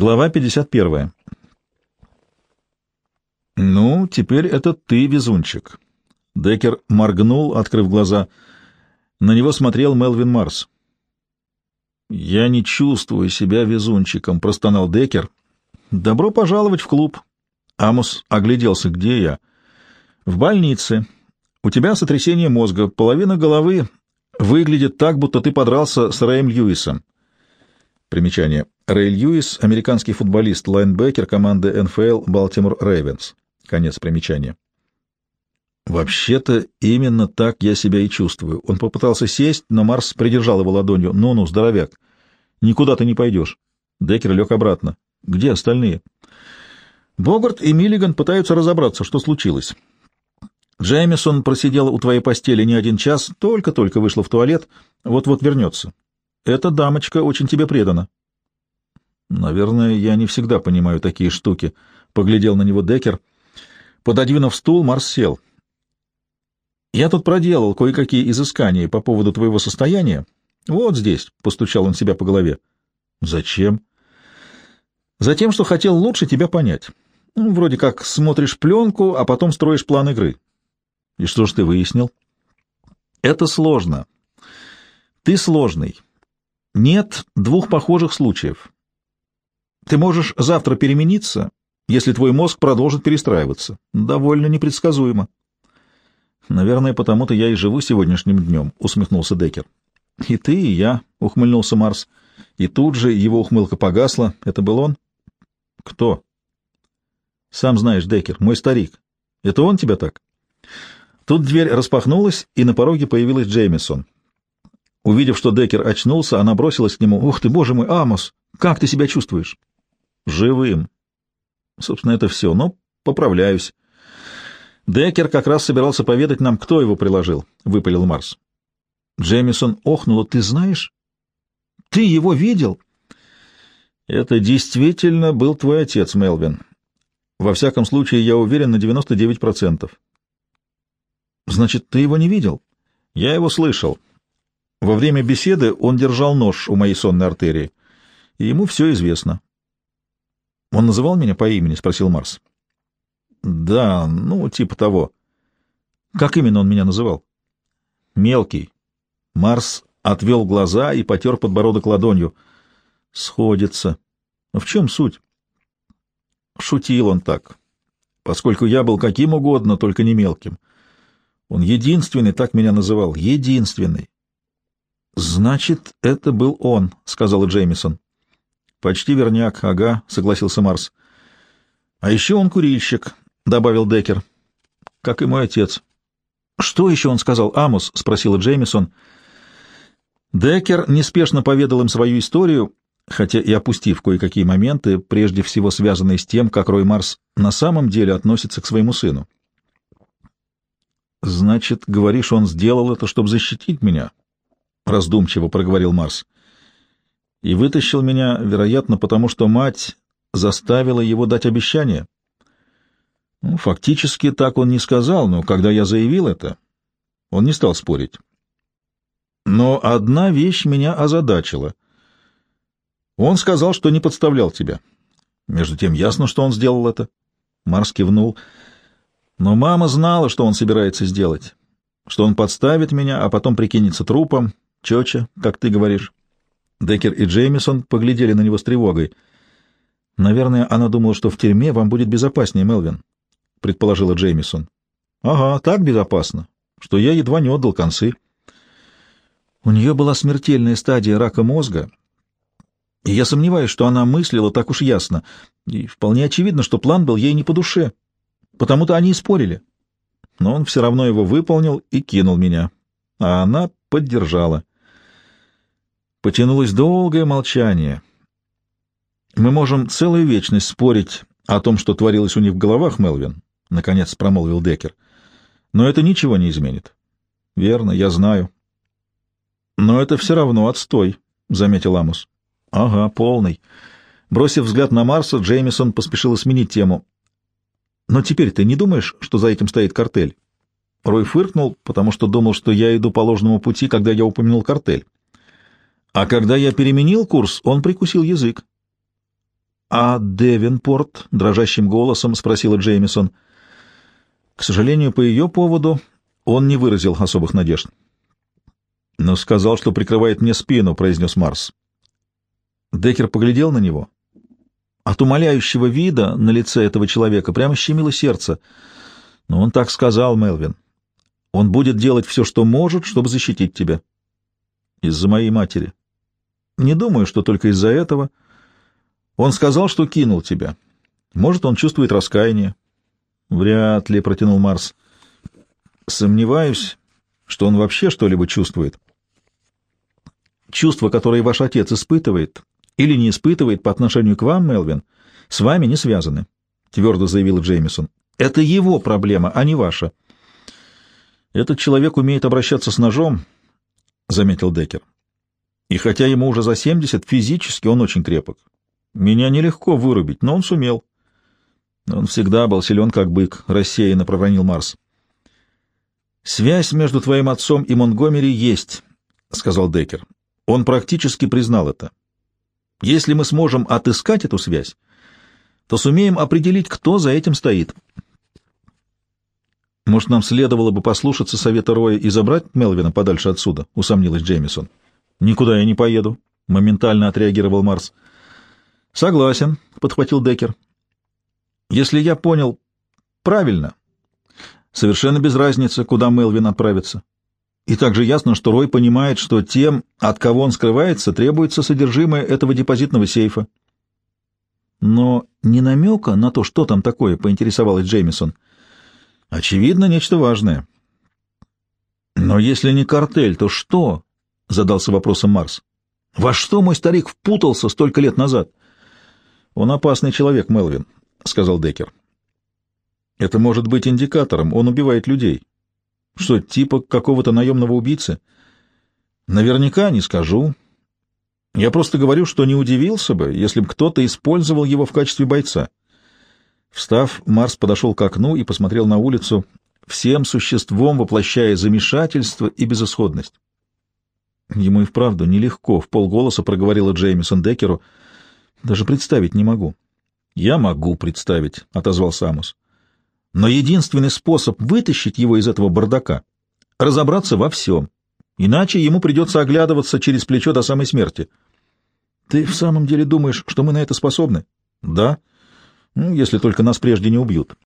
Глава 51. «Ну, теперь это ты, везунчик». Деккер моргнул, открыв глаза. На него смотрел Мелвин Марс. «Я не чувствую себя везунчиком», — простонал Деккер. «Добро пожаловать в клуб». Амос огляделся. «Где я?» «В больнице. У тебя сотрясение мозга. Половина головы выглядит так, будто ты подрался с Рэем Льюисом». Примечание. Рэй Льюис — американский футболист, лайнбекер команды НФЛ «Балтимор Рейвенс». Конец примечания. Вообще-то именно так я себя и чувствую. Он попытался сесть, но Марс придержал его ладонью. Ну-ну, здоровяк, никуда ты не пойдешь. Деккер лег обратно. Где остальные? Богарт и Миллиган пытаются разобраться, что случилось. Джеймисон просидела у твоей постели не один час, только-только вышла в туалет, вот-вот вернется. Эта дамочка очень тебе предана. Наверное, я не всегда понимаю такие штуки, — поглядел на него Деккер. Пододвинув стул, Марс сел. Я тут проделал кое-какие изыскания по поводу твоего состояния. Вот здесь, — постучал он себя по голове. Зачем? Затем, что хотел лучше тебя понять. Ну, вроде как смотришь пленку, а потом строишь план игры. И что ж ты выяснил? Это сложно. Ты сложный. Нет двух похожих случаев. Ты можешь завтра перемениться, если твой мозг продолжит перестраиваться. Довольно непредсказуемо. Наверное, потому-то я и живу сегодняшним днем, — усмехнулся Деккер. И ты, и я, — ухмыльнулся Марс. И тут же его ухмылка погасла. Это был он? Кто? Сам знаешь, Деккер, мой старик. Это он тебя так? Тут дверь распахнулась, и на пороге появилась Джеймисон. Увидев, что Деккер очнулся, она бросилась к нему. «Ух ты, боже мой, Амос! Как ты себя чувствуешь?» «Живым». Собственно, это все, но поправляюсь. Деккер как раз собирался поведать нам, кто его приложил, — выпалил Марс. Джемисон охнула. «Ты знаешь? Ты его видел?» «Это действительно был твой отец, Мелвин. Во всяком случае, я уверен на 99%. Значит, ты его не видел? Я его слышал. Во время беседы он держал нож у моей сонной артерии, и ему все известно. — Он называл меня по имени? — спросил Марс. — Да, ну, типа того. — Как именно он меня называл? — Мелкий. Марс отвел глаза и потер подбородок ладонью. — Сходится. В чем суть? Шутил он так, поскольку я был каким угодно, только не мелким. Он единственный так меня называл, единственный. «Значит, это был он», — сказала Джеймисон. «Почти верняк, ага», — согласился Марс. «А еще он курильщик», — добавил Деккер. «Как и мой отец». «Что еще он сказал, Амос?» — спросила Джеймисон. Деккер неспешно поведал им свою историю, хотя и опустив кое-какие моменты, прежде всего связанные с тем, как Рой Марс на самом деле относится к своему сыну. «Значит, говоришь, он сделал это, чтобы защитить меня?» раздумчиво проговорил Марс. И вытащил меня, вероятно, потому что мать заставила его дать обещание. Ну, фактически так он не сказал, но когда я заявил это, он не стал спорить. Но одна вещь меня озадачила. Он сказал, что не подставлял тебя. Между тем ясно, что он сделал это. Марс кивнул. Но мама знала, что он собирается сделать, что он подставит меня, а потом прикинется трупом, Чеча, как ты говоришь. Деккер и Джеймисон поглядели на него с тревогой. Наверное, она думала, что в тюрьме вам будет безопаснее, Мелвин, предположила Джеймисон. Ага, так безопасно, что я едва не отдал концы. У нее была смертельная стадия рака мозга, и я сомневаюсь, что она мыслила так уж ясно, и вполне очевидно, что план был ей не по душе. Потому-то они и спорили. Но он все равно его выполнил и кинул меня. А она поддержала. Потянулось долгое молчание. «Мы можем целую вечность спорить о том, что творилось у них в головах, Мелвин», — наконец промолвил Деккер. «Но это ничего не изменит». «Верно, я знаю». «Но это все равно отстой», — заметил Амус. «Ага, полный». Бросив взгляд на Марса, Джеймисон поспешил сменить тему. «Но теперь ты не думаешь, что за этим стоит картель?» Рой фыркнул, потому что думал, что я иду по ложному пути, когда я упомянул картель. А когда я переменил курс, он прикусил язык. «А Девинпорт?» — дрожащим голосом спросила Джеймисон. К сожалению, по ее поводу он не выразил особых надежд. «Но сказал, что прикрывает мне спину», — произнес Марс. Деккер поглядел на него. От умоляющего вида на лице этого человека прямо щемило сердце. Но он так сказал, Мелвин. Он будет делать все, что может, чтобы защитить тебя. Из-за моей матери. Не думаю, что только из-за этого. Он сказал, что кинул тебя. Может, он чувствует раскаяние. Вряд ли, — протянул Марс. Сомневаюсь, что он вообще что-либо чувствует. Чувства, которые ваш отец испытывает или не испытывает по отношению к вам, Мелвин, с вами не связаны, — твердо заявил Джеймисон. Это его проблема, а не ваша. Этот человек умеет обращаться с ножом, — заметил Деккер. И хотя ему уже за семьдесят, физически он очень крепок. Меня нелегко вырубить, но он сумел. Он всегда был силен, как бык, — рассеянно проронил Марс. «Связь между твоим отцом и Монгомери есть», — сказал Деккер. Он практически признал это. Если мы сможем отыскать эту связь, то сумеем определить, кто за этим стоит. Может, нам следовало бы послушаться совета Роя и забрать Мелвина подальше отсюда, — усомнилась Джеймисон. — Никуда я не поеду, — моментально отреагировал Марс. — Согласен, — подхватил Деккер. — Если я понял правильно, совершенно без разницы, куда Мелвин отправится. И также ясно, что Рой понимает, что тем, от кого он скрывается, требуется содержимое этого депозитного сейфа. Но не намека на то, что там такое, поинтересовалась Джеймисон. Очевидно, нечто важное. Но если не картель, то что? Задался вопросом Марс. Во что мой старик впутался столько лет назад? Он опасный человек, Мелвин, сказал Деккер. Это может быть индикатором, он убивает людей. Что, типа какого-то наемного убийцы? Наверняка не скажу. Я просто говорю, что не удивился бы, если бы кто-то использовал его в качестве бойца. Встав, Марс подошел к окну и посмотрел на улицу, всем существом воплощая замешательство и безысходность. Ему и вправду нелегко, — в полголоса проговорила Джеймисон Деккеру. Даже представить не могу. — Я могу представить, — отозвался Амус. — Но единственный способ вытащить его из этого бардака — разобраться во всем. Иначе ему придется оглядываться через плечо до самой смерти. — Ты в самом деле думаешь, что мы на это способны? — Да. — ну, если только нас прежде не убьют.